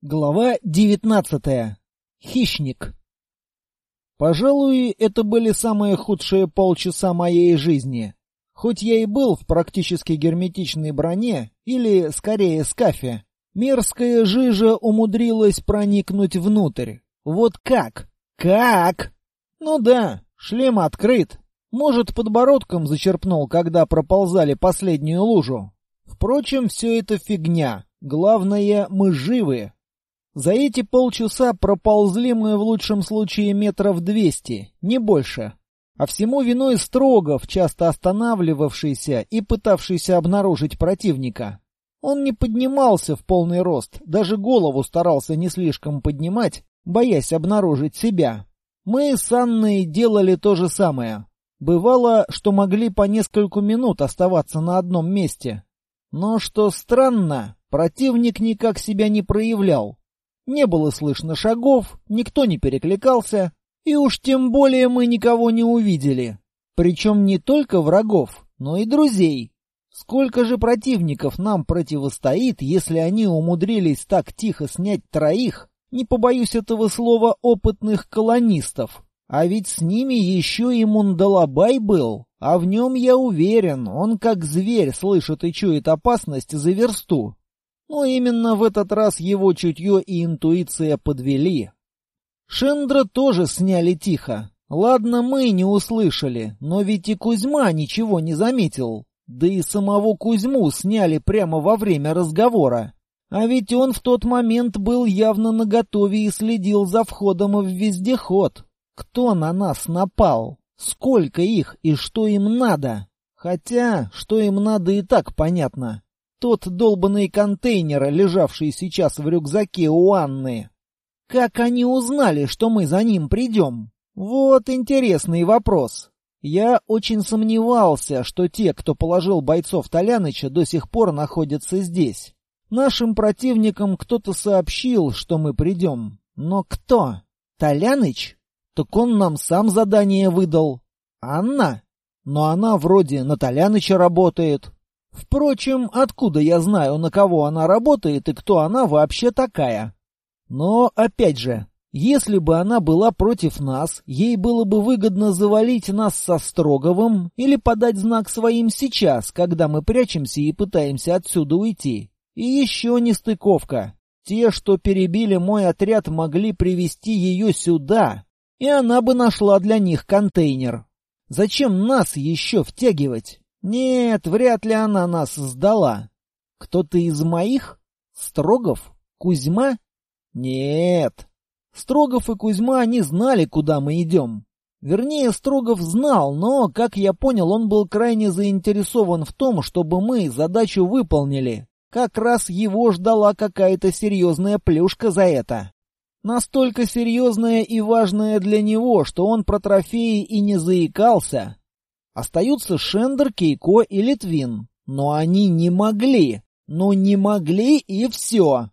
Глава 19. Хищник. Пожалуй, это были самые худшие полчаса моей жизни. Хоть я и был в практически герметичной броне, или, скорее, скафе, мерзкая жижа умудрилась проникнуть внутрь. Вот как? Как? Ну да, шлем открыт. Может, подбородком зачерпнул, когда проползали последнюю лужу. Впрочем, все это фигня. Главное, мы живы. За эти полчаса проползли мы в лучшем случае метров двести, не больше. А всему виной Строгов, часто останавливавшийся и пытавшийся обнаружить противника. Он не поднимался в полный рост, даже голову старался не слишком поднимать, боясь обнаружить себя. Мы с Анной делали то же самое. Бывало, что могли по нескольку минут оставаться на одном месте. Но что странно, противник никак себя не проявлял. Не было слышно шагов, никто не перекликался, и уж тем более мы никого не увидели. Причем не только врагов, но и друзей. Сколько же противников нам противостоит, если они умудрились так тихо снять троих, не побоюсь этого слова, опытных колонистов? А ведь с ними еще и Мундалабай был, а в нем я уверен, он как зверь слышит и чует опасность за версту. Но именно в этот раз его чутье и интуиция подвели. Шендра тоже сняли тихо. Ладно, мы не услышали, но ведь и Кузьма ничего не заметил. Да и самого Кузьму сняли прямо во время разговора. А ведь он в тот момент был явно наготове и следил за входом в вездеход. Кто на нас напал? Сколько их и что им надо? Хотя, что им надо и так понятно. Тот долбанный контейнер, лежавший сейчас в рюкзаке у Анны. Как они узнали, что мы за ним придем? Вот интересный вопрос. Я очень сомневался, что те, кто положил бойцов Толяныча, до сих пор находятся здесь. Нашим противникам кто-то сообщил, что мы придем. Но кто? Толяныч? Так он нам сам задание выдал. Анна? Но она вроде на Толяныча работает. Впрочем, откуда я знаю, на кого она работает и кто она вообще такая? Но, опять же, если бы она была против нас, ей было бы выгодно завалить нас со Строговым или подать знак своим сейчас, когда мы прячемся и пытаемся отсюда уйти. И еще нестыковка. Те, что перебили мой отряд, могли привести ее сюда, и она бы нашла для них контейнер. Зачем нас еще втягивать? Нет, вряд ли она нас сдала. Кто-то из моих? Строгов? Кузьма? Нет. Строгов и Кузьма не знали, куда мы идем. Вернее, Строгов знал, но, как я понял, он был крайне заинтересован в том, чтобы мы задачу выполнили. Как раз его ждала какая-то серьезная плюшка за это. Настолько серьезная и важная для него, что он про трофеи и не заикался, Остаются Шендер, Кейко и Литвин. Но они не могли. Ну не могли и все.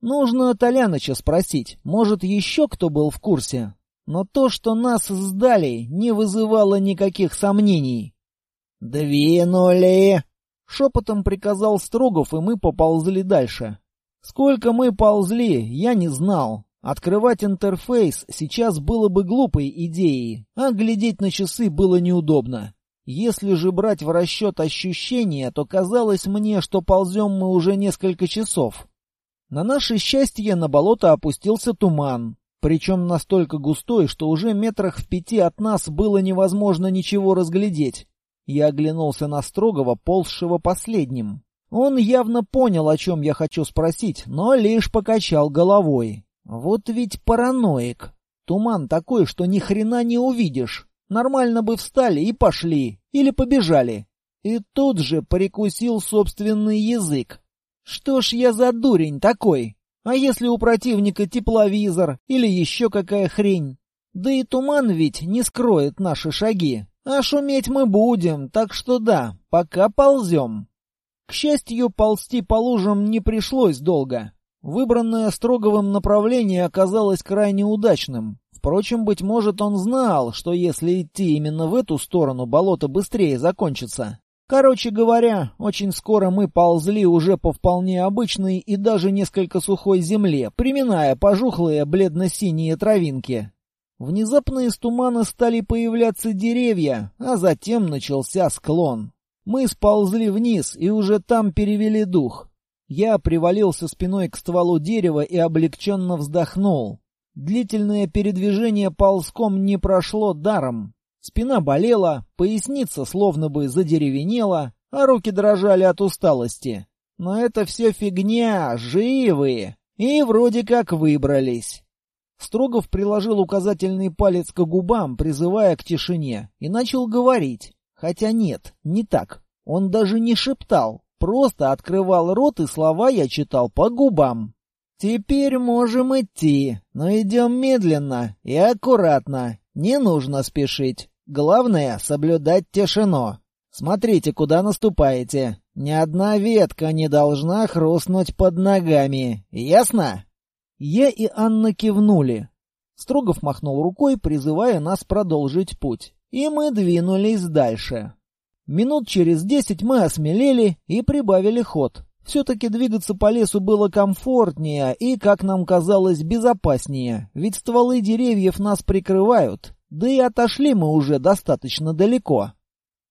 Нужно Толяныча спросить, может еще кто был в курсе. Но то, что нас сдали, не вызывало никаких сомнений. «Двинули!» — шепотом приказал Строгов, и мы поползли дальше. Сколько мы ползли, я не знал. Открывать интерфейс сейчас было бы глупой идеей, а глядеть на часы было неудобно. Если же брать в расчет ощущения, то казалось мне, что ползем мы уже несколько часов. На наше счастье на болото опустился туман, причем настолько густой, что уже метрах в пяти от нас было невозможно ничего разглядеть. Я оглянулся на Строгова, ползшего последним. Он явно понял, о чем я хочу спросить, но лишь покачал головой. Вот ведь параноик. Туман такой, что ни хрена не увидишь. Нормально бы встали и пошли, или побежали. И тут же прикусил собственный язык. Что ж я за дурень такой? А если у противника тепловизор или еще какая хрень? Да и туман ведь не скроет наши шаги. А шуметь мы будем, так что да, пока ползем. К счастью, ползти по лужам не пришлось долго. Выбранное Строговым направление оказалось крайне удачным. Впрочем, быть может, он знал, что если идти именно в эту сторону, болото быстрее закончится. Короче говоря, очень скоро мы ползли уже по вполне обычной и даже несколько сухой земле, приминая пожухлые бледно-синие травинки. Внезапно из тумана стали появляться деревья, а затем начался склон. Мы сползли вниз и уже там перевели дух. Я привалился спиной к стволу дерева и облегченно вздохнул. Длительное передвижение ползком не прошло даром. Спина болела, поясница словно бы задеревенела, а руки дрожали от усталости. Но это все фигня, живые. И вроде как выбрались. Строгов приложил указательный палец к губам, призывая к тишине, и начал говорить. Хотя нет, не так. Он даже не шептал, просто открывал рот, и слова я читал по губам. «Теперь можем идти, но идем медленно и аккуратно. Не нужно спешить. Главное — соблюдать тишину. Смотрите, куда наступаете. Ни одна ветка не должна хрустнуть под ногами. Ясно?» Я и Анна кивнули. Строгов махнул рукой, призывая нас продолжить путь. И мы двинулись дальше. Минут через десять мы осмелели и прибавили ход. Все-таки двигаться по лесу было комфортнее и, как нам казалось, безопаснее, ведь стволы деревьев нас прикрывают, да и отошли мы уже достаточно далеко.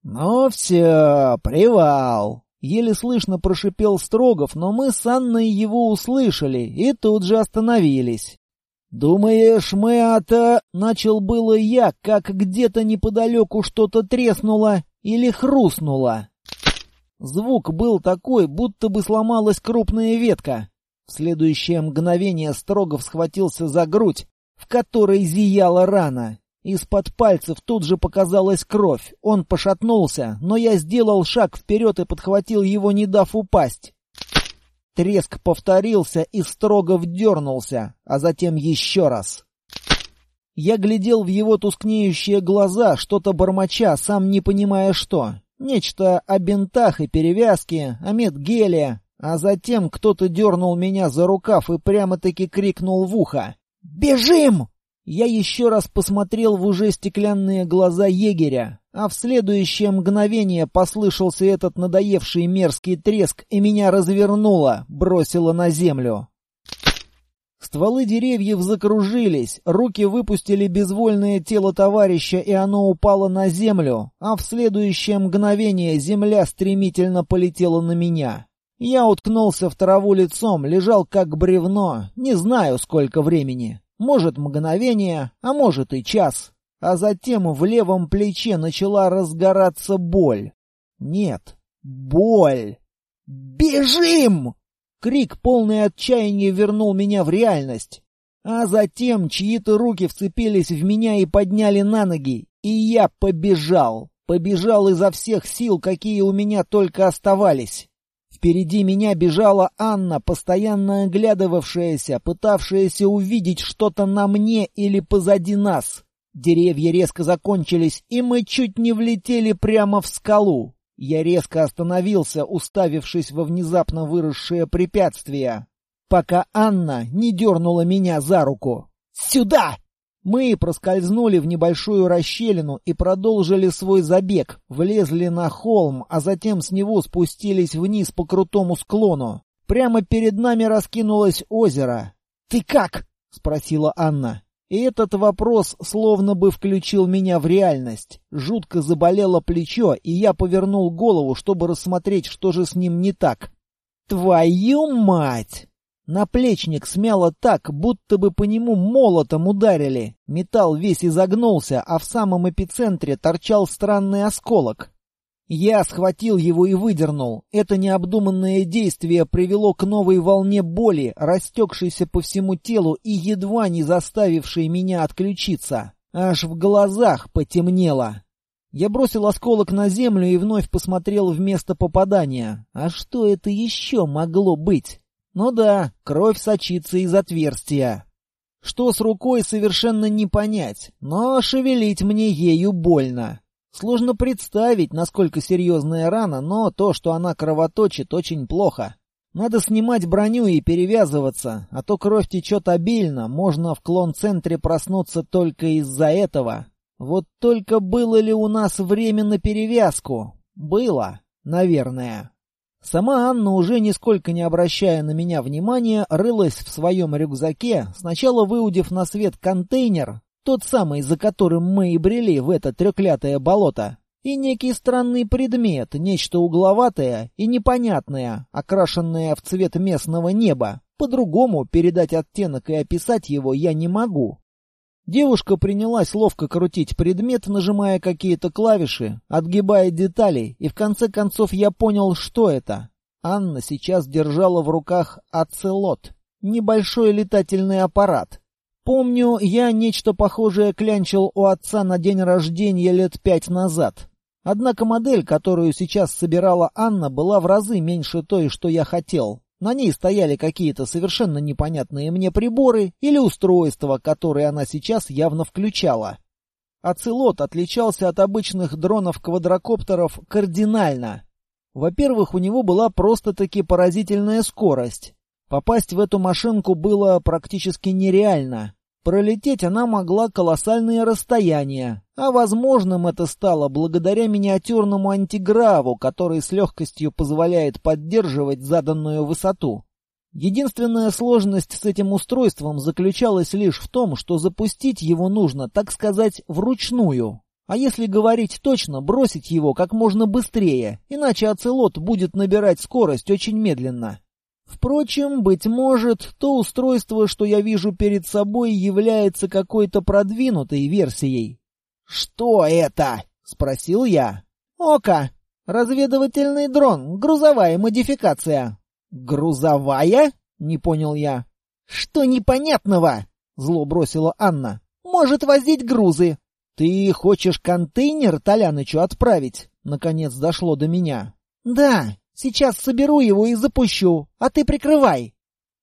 «Ну все, привал!» Еле слышно прошипел Строгов, но мы с Анной его услышали и тут же остановились. «Думаешь, мы это...» — начал было я, как где-то неподалеку что-то треснуло или хрустнуло. Звук был такой, будто бы сломалась крупная ветка. В следующее мгновение Строгов схватился за грудь, в которой зияла рана. Из-под пальцев тут же показалась кровь. Он пошатнулся, но я сделал шаг вперед и подхватил его, не дав упасть. Треск повторился и строго вдернулся, а затем еще раз. Я глядел в его тускнеющие глаза, что-то бормоча, сам не понимая что. Нечто о бинтах и перевязке, о медгеле, а затем кто-то дернул меня за рукав и прямо-таки крикнул в ухо. «Бежим!» Я еще раз посмотрел в уже стеклянные глаза егеря, а в следующее мгновение послышался этот надоевший мерзкий треск, и меня развернуло, бросило на землю. Стволы деревьев закружились, руки выпустили безвольное тело товарища, и оно упало на землю, а в следующее мгновение земля стремительно полетела на меня. Я уткнулся в траву лицом, лежал как бревно, не знаю сколько времени. Может, мгновение, а может и час. А затем в левом плече начала разгораться боль. Нет, боль. «Бежим!» Крик, полный отчаяния, вернул меня в реальность. А затем чьи-то руки вцепились в меня и подняли на ноги, и я побежал. Побежал изо всех сил, какие у меня только оставались. Впереди меня бежала Анна, постоянно оглядывавшаяся, пытавшаяся увидеть что-то на мне или позади нас. Деревья резко закончились, и мы чуть не влетели прямо в скалу. Я резко остановился, уставившись во внезапно выросшее препятствие, пока Анна не дернула меня за руку. «Сюда!» Мы проскользнули в небольшую расщелину и продолжили свой забег, влезли на холм, а затем с него спустились вниз по крутому склону. Прямо перед нами раскинулось озеро. «Ты как?» — спросила Анна. И этот вопрос словно бы включил меня в реальность. Жутко заболело плечо, и я повернул голову, чтобы рассмотреть, что же с ним не так. «Твою мать!» Наплечник смяло так, будто бы по нему молотом ударили. Металл весь изогнулся, а в самом эпицентре торчал странный осколок. Я схватил его и выдернул. Это необдуманное действие привело к новой волне боли, растекшейся по всему телу и едва не заставившей меня отключиться. Аж в глазах потемнело. Я бросил осколок на землю и вновь посмотрел в место попадания. А что это еще могло быть? Ну да, кровь сочится из отверстия. Что с рукой совершенно не понять, но шевелить мне ею больно. Сложно представить, насколько серьезная рана, но то, что она кровоточит, очень плохо. Надо снимать броню и перевязываться, а то кровь течет обильно, можно в клон-центре проснуться только из-за этого. Вот только было ли у нас время на перевязку? Было. Наверное. Сама Анна, уже нисколько не обращая на меня внимания, рылась в своем рюкзаке, сначала выудив на свет контейнер, тот самый, за которым мы и брели в это треклятое болото, и некий странный предмет, нечто угловатое и непонятное, окрашенное в цвет местного неба. По-другому передать оттенок и описать его я не могу. Девушка принялась ловко крутить предмет, нажимая какие-то клавиши, отгибая детали, и в конце концов я понял, что это. Анна сейчас держала в руках оцелот, небольшой летательный аппарат. Помню, я нечто похожее клянчил у отца на день рождения лет пять назад. Однако модель, которую сейчас собирала Анна, была в разы меньше той, что я хотел. На ней стояли какие-то совершенно непонятные мне приборы или устройства, которые она сейчас явно включала. Оцелот отличался от обычных дронов-квадрокоптеров кардинально. Во-первых, у него была просто-таки поразительная скорость. Попасть в эту машинку было практически нереально. Пролететь она могла колоссальные расстояния, а возможным это стало благодаря миниатюрному антиграву, который с легкостью позволяет поддерживать заданную высоту. Единственная сложность с этим устройством заключалась лишь в том, что запустить его нужно, так сказать, вручную. А если говорить точно, бросить его как можно быстрее, иначе оцелот будет набирать скорость очень медленно. Впрочем, быть может, то устройство, что я вижу перед собой, является какой-то продвинутой версией. «Что это?» — спросил я. «Ока. Разведывательный дрон. Грузовая модификация». «Грузовая?» — не понял я. «Что непонятного?» — зло бросила Анна. «Может возить грузы». «Ты хочешь контейнер Толянычу отправить?» Наконец дошло до меня. «Да, Сейчас соберу его и запущу, а ты прикрывай.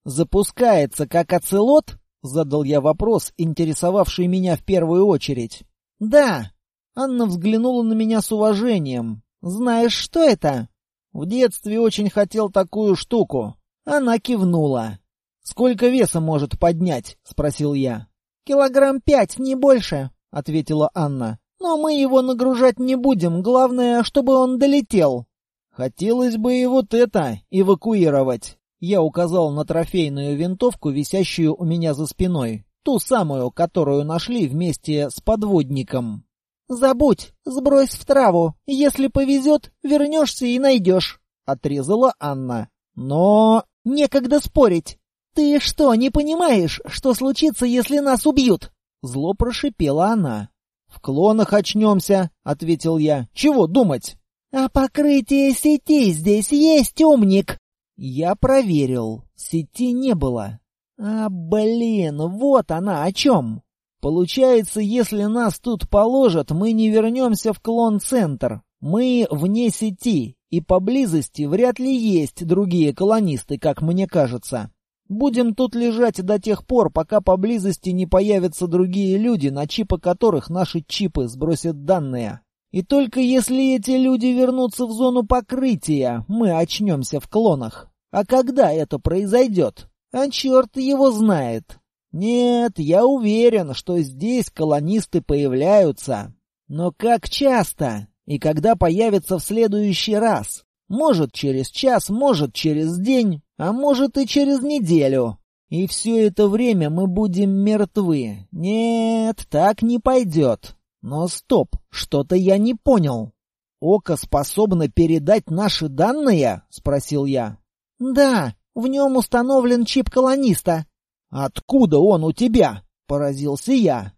Запускается как оцелот? Задал я вопрос, интересовавший меня в первую очередь. Да. Анна взглянула на меня с уважением. Знаешь, что это? В детстве очень хотел такую штуку. Она кивнула. «Сколько веса может поднять?» — спросил я. «Килограмм пять, не больше», — ответила Анна. «Но мы его нагружать не будем, главное, чтобы он долетел». Хотелось бы и вот это эвакуировать. Я указал на трофейную винтовку, висящую у меня за спиной. Ту самую, которую нашли вместе с подводником. «Забудь, сбрось в траву. Если повезет, вернешься и найдешь», — отрезала Анна. «Но...» «Некогда спорить. Ты что, не понимаешь, что случится, если нас убьют?» Зло прошипела она. «В клонах очнемся», — ответил я. «Чего думать?» «А покрытие сети здесь есть, умник?» Я проверил. Сети не было. А, блин, вот она о чем. Получается, если нас тут положат, мы не вернемся в клон-центр. Мы вне сети, и поблизости вряд ли есть другие колонисты, как мне кажется. Будем тут лежать до тех пор, пока поблизости не появятся другие люди, на чипы которых наши чипы сбросят данные. И только если эти люди вернутся в зону покрытия, мы очнемся в клонах. А когда это произойдет? А черт его знает. Нет, я уверен, что здесь колонисты появляются. Но как часто? И когда появятся в следующий раз? Может, через час, может, через день, а может и через неделю. И все это время мы будем мертвы. Нет, так не пойдет. Но стоп, что-то я не понял. Око способно передать наши данные? спросил я. Да, в нем установлен чип колониста. Откуда он у тебя? поразился я.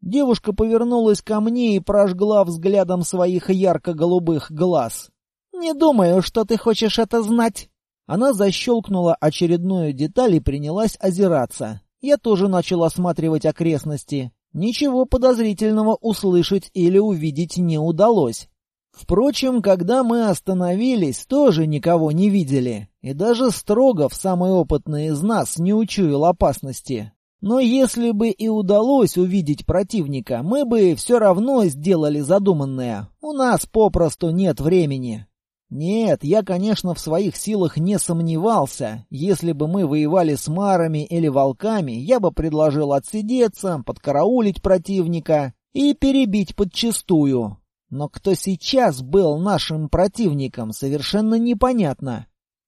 Девушка повернулась ко мне и прожгла взглядом своих ярко-голубых глаз. «Не думаю, что ты хочешь это знать». Она защелкнула очередную деталь и принялась озираться. Я тоже начал осматривать окрестности. Ничего подозрительного услышать или увидеть не удалось. Впрочем, когда мы остановились, тоже никого не видели, и даже Строгов, самый опытный из нас, не учуял опасности. Но если бы и удалось увидеть противника, мы бы все равно сделали задуманное. У нас попросту нет времени. Нет, я, конечно, в своих силах не сомневался. Если бы мы воевали с марами или волками, я бы предложил отсидеться, подкараулить противника и перебить подчистую. Но кто сейчас был нашим противником, совершенно непонятно.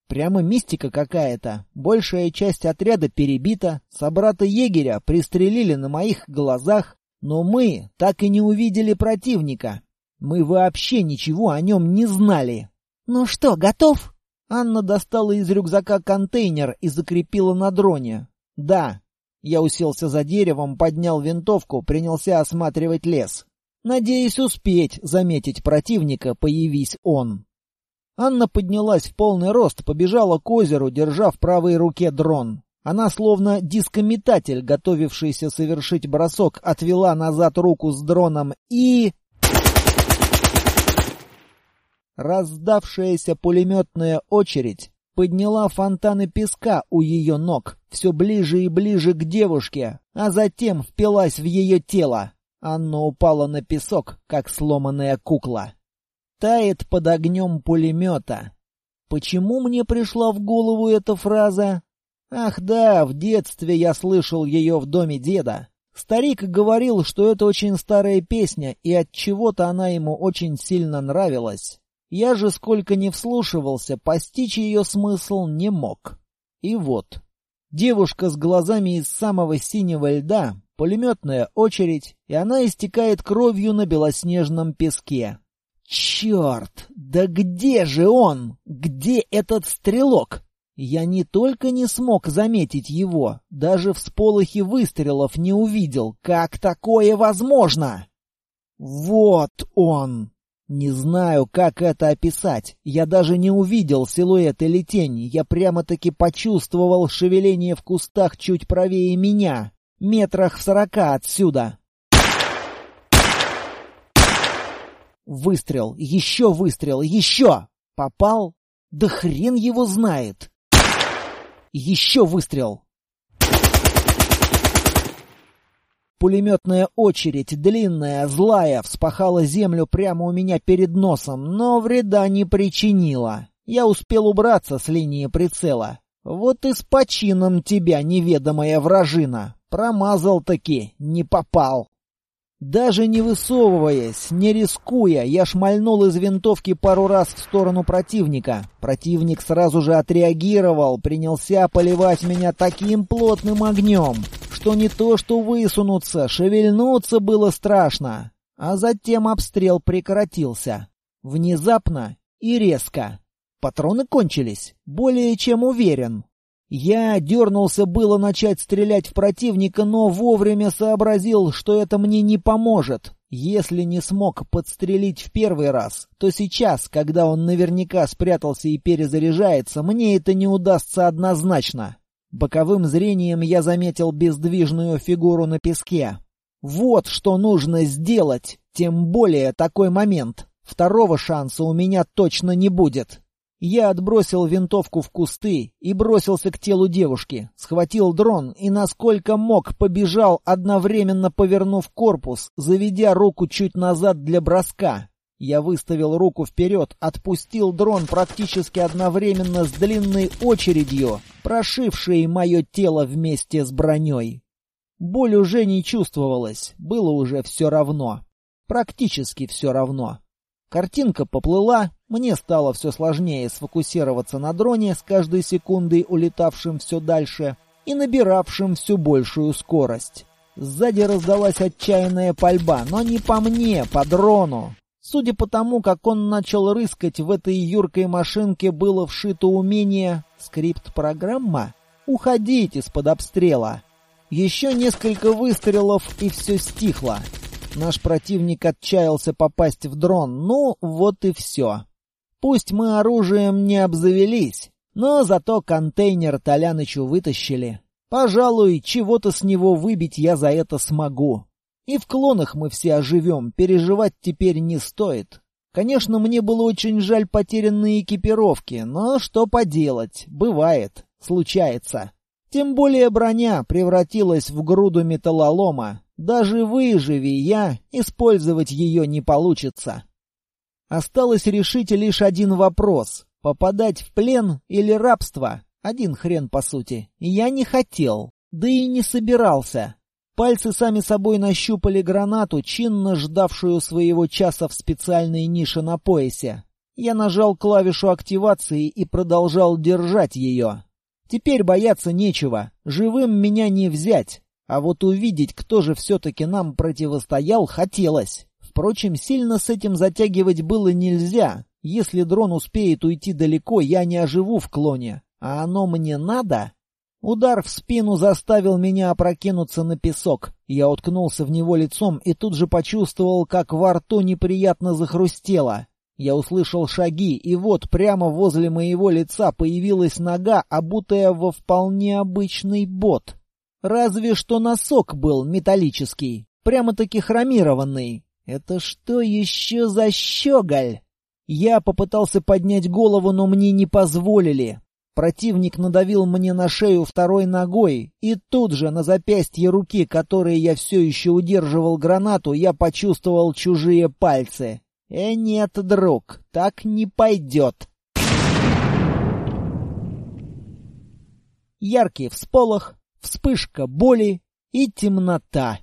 Прямо мистика какая-то. Большая часть отряда перебита, собрата-егеря пристрелили на моих глазах, но мы так и не увидели противника. Мы вообще ничего о нем не знали. «Ну что, готов?» Анна достала из рюкзака контейнер и закрепила на дроне. «Да». Я уселся за деревом, поднял винтовку, принялся осматривать лес. Надеясь успеть заметить противника, появись он. Анна поднялась в полный рост, побежала к озеру, держа в правой руке дрон. Она, словно дискометатель, готовившийся совершить бросок, отвела назад руку с дроном и... Раздавшаяся пулеметная очередь подняла фонтаны песка у ее ног, все ближе и ближе к девушке, а затем впилась в ее тело. Анна упала на песок, как сломанная кукла. Тает под огнем пулемета. Почему мне пришла в голову эта фраза? Ах да, в детстве я слышал ее в доме деда. Старик говорил, что это очень старая песня, и от чего-то она ему очень сильно нравилась. Я же сколько не вслушивался, постичь ее смысл не мог. И вот. Девушка с глазами из самого синего льда Пулеметная очередь, и она истекает кровью на белоснежном песке. Черт! Да где же он? Где этот стрелок? Я не только не смог заметить его, даже в сполохе выстрелов не увидел. Как такое возможно? Вот он! Не знаю, как это описать. Я даже не увидел силуэт или тень. Я прямо-таки почувствовал шевеление в кустах чуть правее меня метрах в сорока отсюда. Выстрел, еще выстрел, еще! Попал? Да хрен его знает! Еще выстрел! Пулеметная очередь, длинная, злая, вспахала землю прямо у меня перед носом, но вреда не причинила. Я успел убраться с линии прицела. Вот и с почином тебя, неведомая вражина. Промазал-таки, не попал. Даже не высовываясь, не рискуя, я шмальнул из винтовки пару раз в сторону противника. Противник сразу же отреагировал, принялся поливать меня таким плотным огнем, что не то что высунуться, шевельнуться было страшно. А затем обстрел прекратился. Внезапно и резко. Патроны кончились, более чем уверен. Я дернулся было начать стрелять в противника, но вовремя сообразил, что это мне не поможет. Если не смог подстрелить в первый раз, то сейчас, когда он наверняка спрятался и перезаряжается, мне это не удастся однозначно. Боковым зрением я заметил бездвижную фигуру на песке. Вот что нужно сделать, тем более такой момент. Второго шанса у меня точно не будет. Я отбросил винтовку в кусты и бросился к телу девушки, схватил дрон и, насколько мог, побежал, одновременно повернув корпус, заведя руку чуть назад для броска. Я выставил руку вперед, отпустил дрон практически одновременно с длинной очередью, прошившей мое тело вместе с броней. Боль уже не чувствовалась, было уже все равно. Практически все равно. Картинка поплыла, мне стало все сложнее сфокусироваться на дроне с каждой секундой улетавшим все дальше и набиравшим все большую скорость. Сзади раздалась отчаянная пальба, но не по мне, по дрону. Судя по тому, как он начал рыскать, в этой юркой машинке было вшито умение «скрипт-программа» уходить из-под обстрела. Еще несколько выстрелов, и все стихло. Наш противник отчаялся попасть в дрон, ну вот и все. Пусть мы оружием не обзавелись, но зато контейнер Толянычу вытащили. Пожалуй, чего-то с него выбить я за это смогу. И в клонах мы все оживем, переживать теперь не стоит. Конечно, мне было очень жаль потерянные экипировки, но что поделать, бывает, случается. Тем более броня превратилась в груду металлолома, даже выживи я, использовать ее не получится. Осталось решить лишь один вопрос — попадать в плен или рабство. Один хрен, по сути. Я не хотел, да и не собирался. Пальцы сами собой нащупали гранату, чинно ждавшую своего часа в специальной нише на поясе. Я нажал клавишу активации и продолжал держать ее. Теперь бояться нечего, живым меня не взять. А вот увидеть, кто же все-таки нам противостоял, хотелось. Впрочем, сильно с этим затягивать было нельзя. Если дрон успеет уйти далеко, я не оживу в клоне. А оно мне надо? Удар в спину заставил меня опрокинуться на песок. Я уткнулся в него лицом и тут же почувствовал, как во рту неприятно захрустело. Я услышал шаги, и вот прямо возле моего лица появилась нога, обутая во вполне обычный бот. Разве что носок был металлический, прямо-таки хромированный. Это что еще за щеголь? Я попытался поднять голову, но мне не позволили. Противник надавил мне на шею второй ногой, и тут же на запястье руки, которой я все еще удерживал гранату, я почувствовал чужие пальцы. «Э, нет, друг, так не пойдет!» Яркий всполох, вспышка боли и темнота.